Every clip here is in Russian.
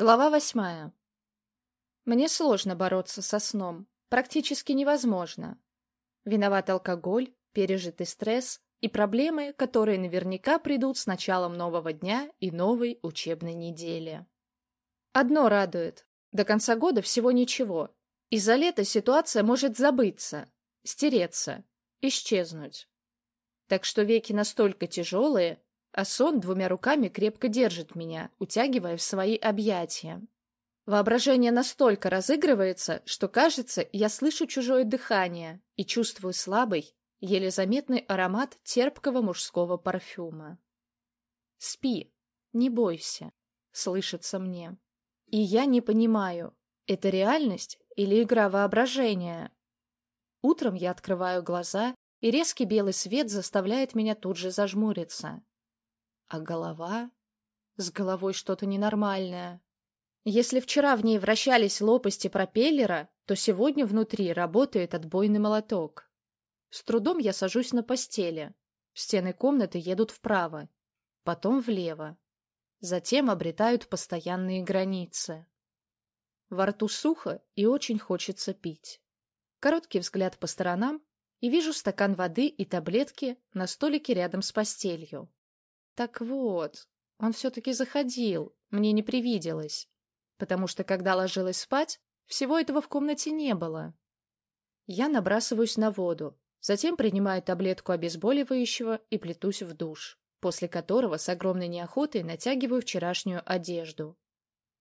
Глава восьмая. Мне сложно бороться со сном. Практически невозможно. Виноват алкоголь, пережитый стресс и проблемы, которые наверняка придут с началом нового дня и новой учебной недели. Одно радует. До конца года всего ничего. Из-за лета ситуация может забыться, стереться, исчезнуть. Так что веки настолько тяжелые, а сон двумя руками крепко держит меня, утягивая в свои объятия. Воображение настолько разыгрывается, что, кажется, я слышу чужое дыхание и чувствую слабый, еле заметный аромат терпкого мужского парфюма. «Спи, не бойся», — слышится мне. И я не понимаю, это реальность или игра воображения? Утром я открываю глаза, и резкий белый свет заставляет меня тут же зажмуриться. А голова? С головой что-то ненормальное. Если вчера в ней вращались лопасти пропеллера, то сегодня внутри работает отбойный молоток. С трудом я сажусь на постели. Стены комнаты едут вправо, потом влево. Затем обретают постоянные границы. Во рту сухо и очень хочется пить. Короткий взгляд по сторонам, и вижу стакан воды и таблетки на столике рядом с постелью. Так вот, он все-таки заходил, мне не привиделось. Потому что, когда ложилась спать, всего этого в комнате не было. Я набрасываюсь на воду, затем принимаю таблетку обезболивающего и плетусь в душ, после которого с огромной неохотой натягиваю вчерашнюю одежду.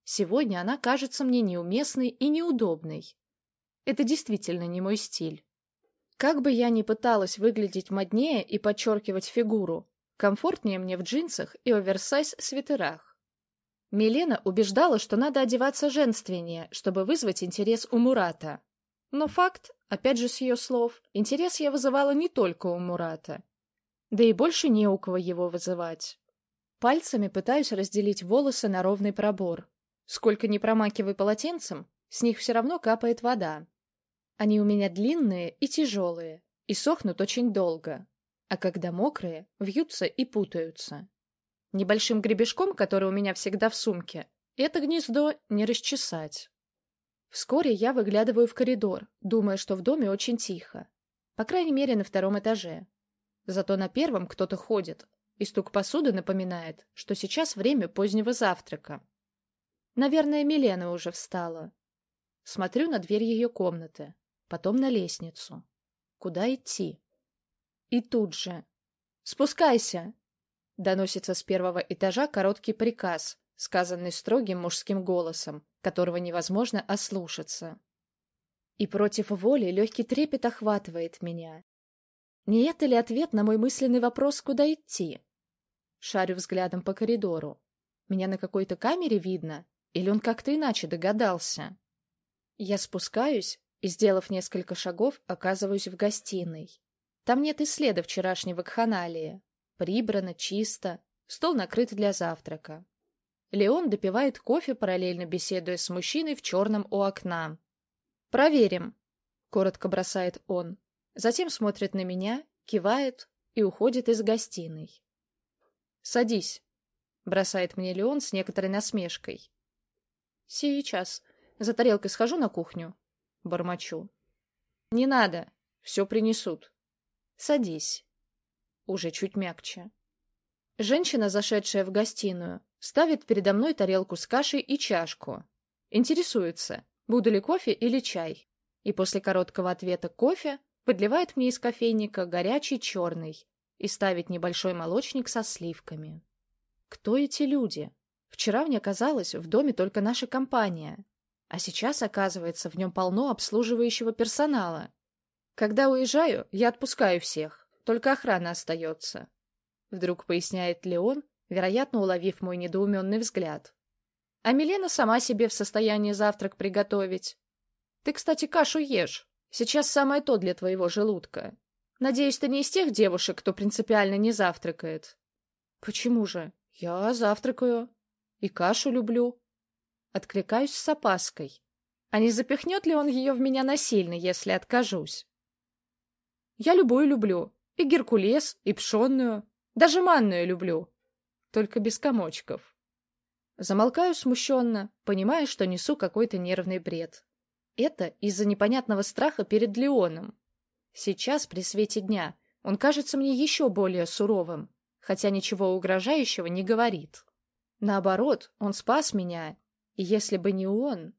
Сегодня она кажется мне неуместной и неудобной. Это действительно не мой стиль. Как бы я ни пыталась выглядеть моднее и подчеркивать фигуру, Комфортнее мне в джинсах и оверсайз-свитерах. Милена убеждала, что надо одеваться женственнее, чтобы вызвать интерес у Мурата. Но факт, опять же с ее слов, интерес я вызывала не только у Мурата. Да и больше не у кого его вызывать. Пальцами пытаюсь разделить волосы на ровный пробор. Сколько ни промакивай полотенцем, с них все равно капает вода. Они у меня длинные и тяжелые, и сохнут очень долго а когда мокрые, вьются и путаются. Небольшим гребешком, который у меня всегда в сумке, это гнездо не расчесать. Вскоре я выглядываю в коридор, думая, что в доме очень тихо. По крайней мере, на втором этаже. Зато на первом кто-то ходит, и стук посуды напоминает, что сейчас время позднего завтрака. Наверное, Милена уже встала. Смотрю на дверь ее комнаты, потом на лестницу. Куда идти? И тут же. «Спускайся!» Доносится с первого этажа короткий приказ, сказанный строгим мужским голосом, которого невозможно ослушаться. И против воли легкий трепет охватывает меня. Не это ли ответ на мой мысленный вопрос, куда идти? Шарю взглядом по коридору. Меня на какой-то камере видно? Или он как-то иначе догадался? Я спускаюсь и, сделав несколько шагов, оказываюсь в гостиной. Там нет и следа вчерашнего кханалии. Прибрано, чисто, стол накрыт для завтрака. Леон допивает кофе, параллельно беседуя с мужчиной в черном у окна. «Проверим», — коротко бросает он. Затем смотрит на меня, кивает и уходит из гостиной. «Садись», — бросает мне Леон с некоторой насмешкой. «Сейчас. За тарелкой схожу на кухню». Бормочу. «Не надо. Все принесут». Садись. Уже чуть мягче. Женщина, зашедшая в гостиную, ставит передо мной тарелку с кашей и чашку. Интересуется, буду ли кофе или чай. И после короткого ответа кофе подливает мне из кофейника горячий черный и ставит небольшой молочник со сливками. Кто эти люди? Вчера мне казалось, в доме только наша компания, а сейчас, оказывается, в нем полно обслуживающего персонала. Когда уезжаю, я отпускаю всех, только охрана остается. Вдруг поясняет Леон, вероятно, уловив мой недоуменный взгляд. А Милена сама себе в состоянии завтрак приготовить. Ты, кстати, кашу ешь. Сейчас самое то для твоего желудка. Надеюсь, ты не из тех девушек, кто принципиально не завтракает. Почему же? Я завтракаю. И кашу люблю. Откликаюсь с опаской. А не запихнет ли он ее в меня насильно, если откажусь? Я любую люблю. И геркулес, и пшенную. Даже манную люблю. Только без комочков. Замолкаю смущенно, понимая, что несу какой-то нервный бред. Это из-за непонятного страха перед Леоном. Сейчас, при свете дня, он кажется мне еще более суровым, хотя ничего угрожающего не говорит. Наоборот, он спас меня, и если бы не он,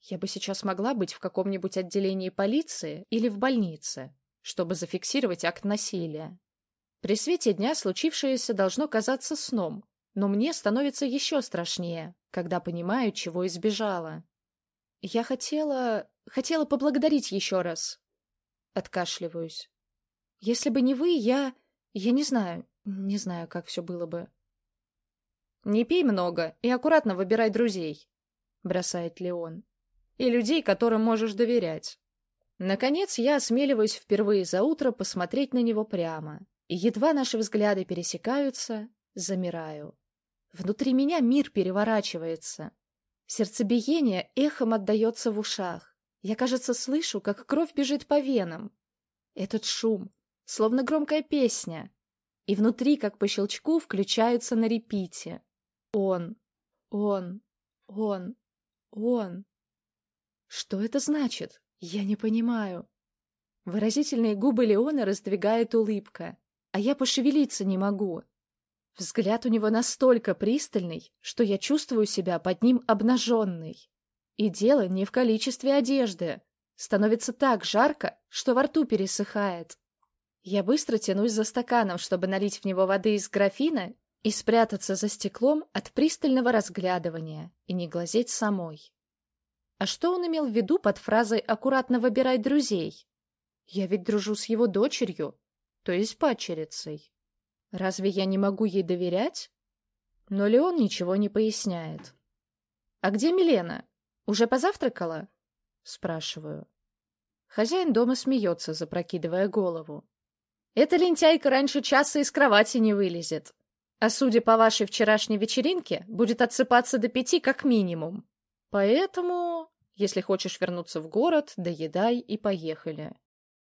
я бы сейчас могла быть в каком-нибудь отделении полиции или в больнице, чтобы зафиксировать акт насилия. При свете дня случившееся должно казаться сном, но мне становится еще страшнее, когда понимаю, чего избежала. Я хотела... хотела поблагодарить еще раз. Откашливаюсь. Если бы не вы, я... я не знаю, не знаю, как все было бы. «Не пей много и аккуратно выбирай друзей», — бросает Леон и людей, которым можешь доверять. Наконец, я осмеливаюсь впервые за утро посмотреть на него прямо, и едва наши взгляды пересекаются, замираю. Внутри меня мир переворачивается. Сердцебиение эхом отдается в ушах. Я, кажется, слышу, как кровь бежит по венам. Этот шум, словно громкая песня. И внутри, как по щелчку, включаются на репите. Он, он, он, он. Что это значит? Я не понимаю. Выразительные губы Леона раздвигает улыбка, а я пошевелиться не могу. Взгляд у него настолько пристальный, что я чувствую себя под ним обнаженной. И дело не в количестве одежды. Становится так жарко, что во рту пересыхает. Я быстро тянусь за стаканом, чтобы налить в него воды из графина и спрятаться за стеклом от пристального разглядывания и не глазеть самой. А что он имел в виду под фразой «аккуратно выбирай друзей»? Я ведь дружу с его дочерью, то есть падчерицей. Разве я не могу ей доверять? Но Леон ничего не поясняет. «А где Милена? Уже позавтракала?» Спрашиваю. Хозяин дома смеется, запрокидывая голову. «Эта лентяйка раньше часа из кровати не вылезет. А судя по вашей вчерашней вечеринке, будет отсыпаться до пяти как минимум. Поэтому если хочешь вернуться в город, доедай и поехали.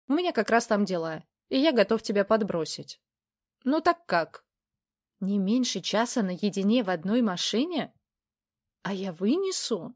У меня как раз там дела, и я готов тебя подбросить. Ну так как? Не меньше часа наедине в одной машине? А я вынесу?